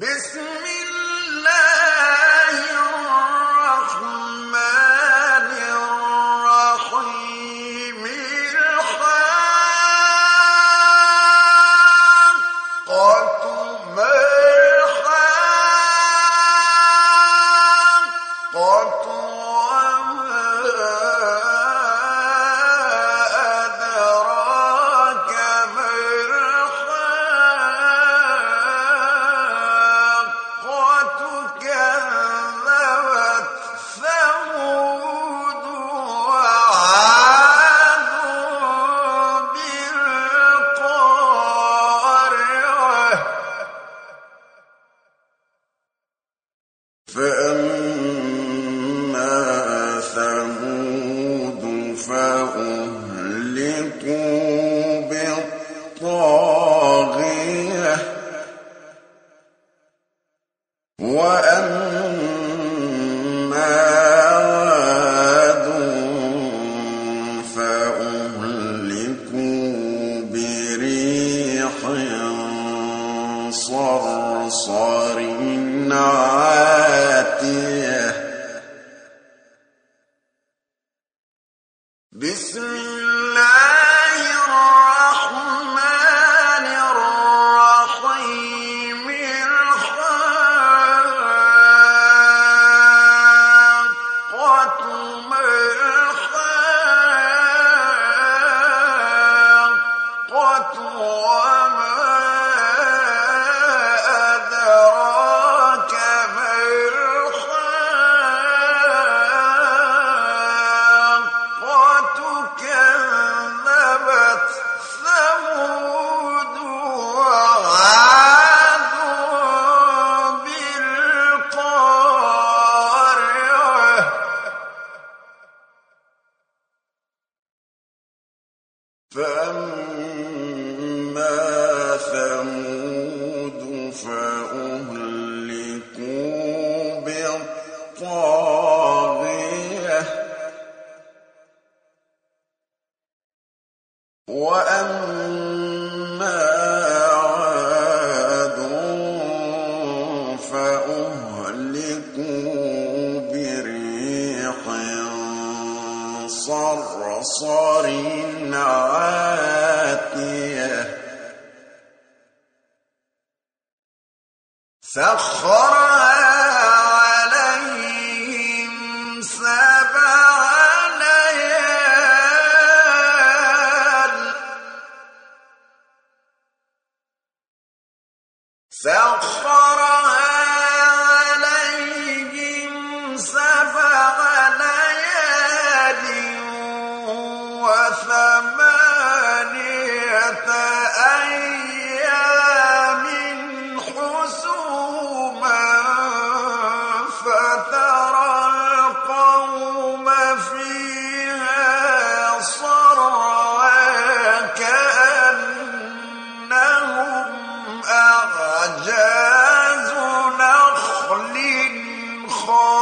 بسم الله وأ أهلكوا بريح صرصر عاتية. لكم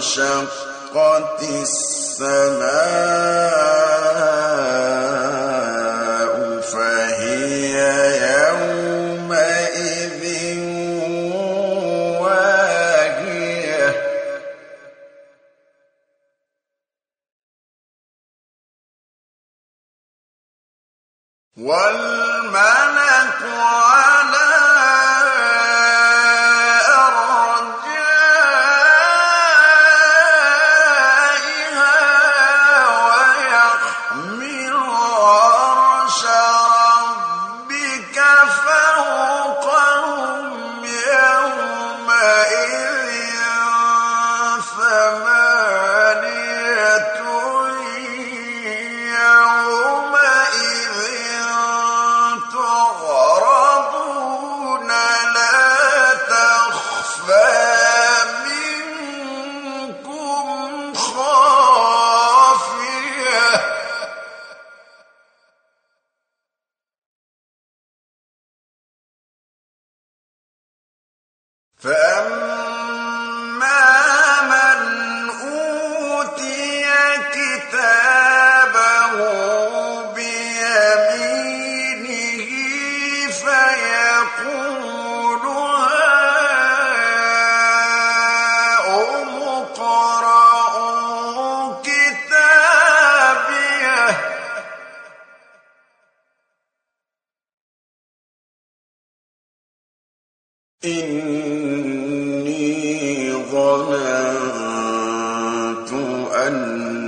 وانشقت السماء إِنِّي ظَنَنتُ أَنِّي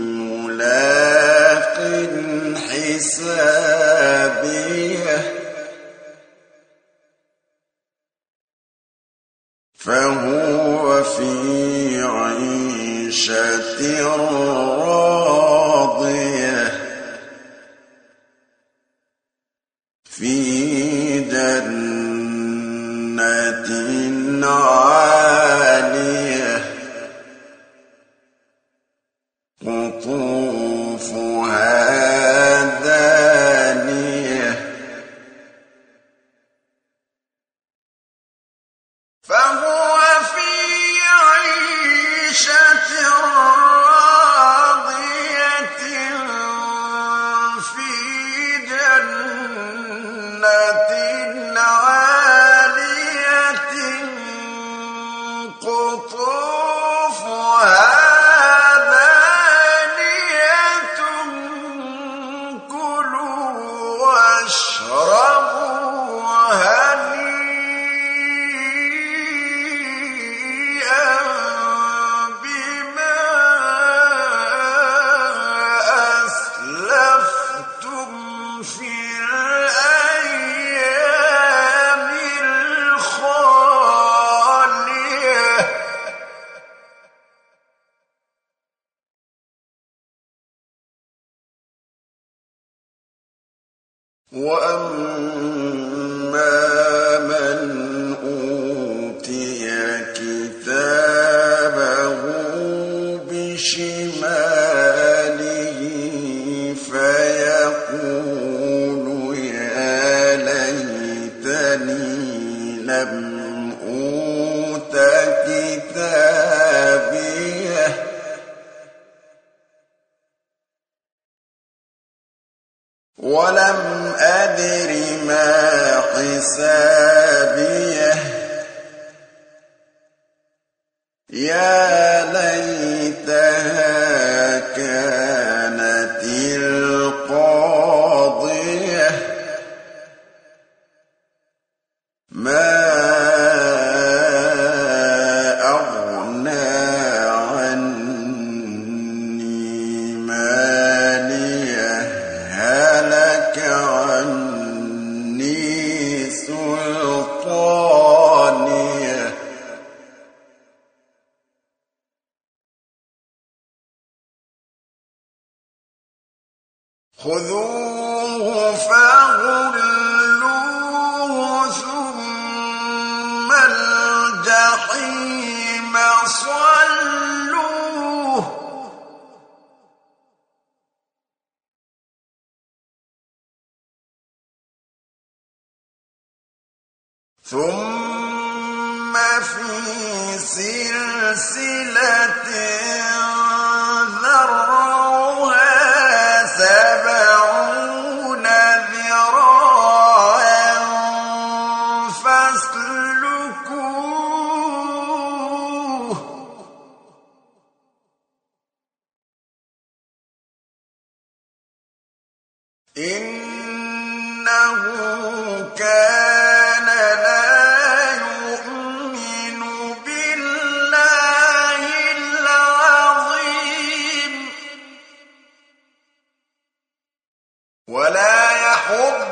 مُلَاقٍ حِسَابِيَهْ. فَهُوَ فِي عِيشَةٍ رَّاضِيَةٍ. خذوه فغلوه ثم الجحيم صلوه. ثم في سلسلة ولا يحض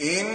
in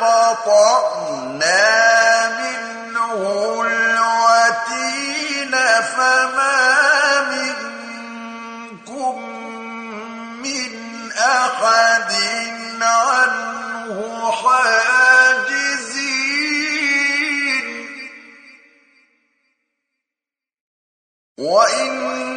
قطعنا منه الوتين فما منكم من أحد عنه حاجزين. وإن